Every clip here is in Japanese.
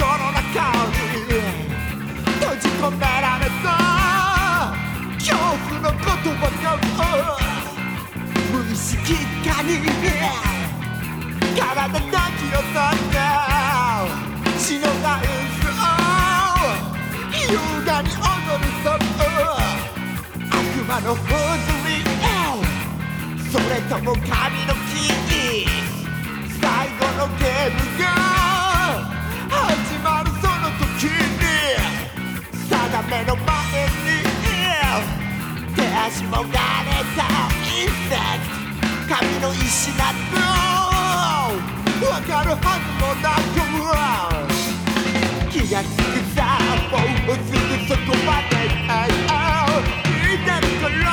書の中に閉じ込められた恐怖の言葉が無意識化に体だきを取っ死のダンスを優雅に踊りそる悪魔のフーズそれとも神もがれたインセクト神の石などわかるはずもなく気がつくさもうすぐそこまで聞いてるから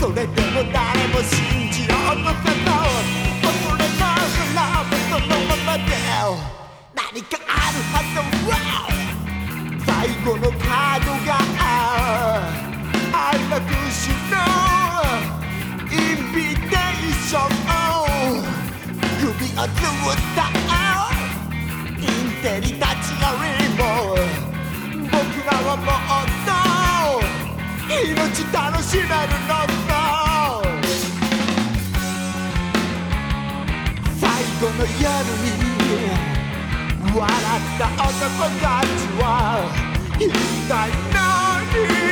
それでも誰も信じようとせず恐れながらそのままで何かあるはずは最後のをつったインテリたちよりも僕らはもっと命楽しめるのさ最後の夜に笑った男たちは一体何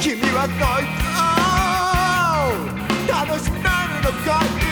君はそいつを。楽しめるのかい？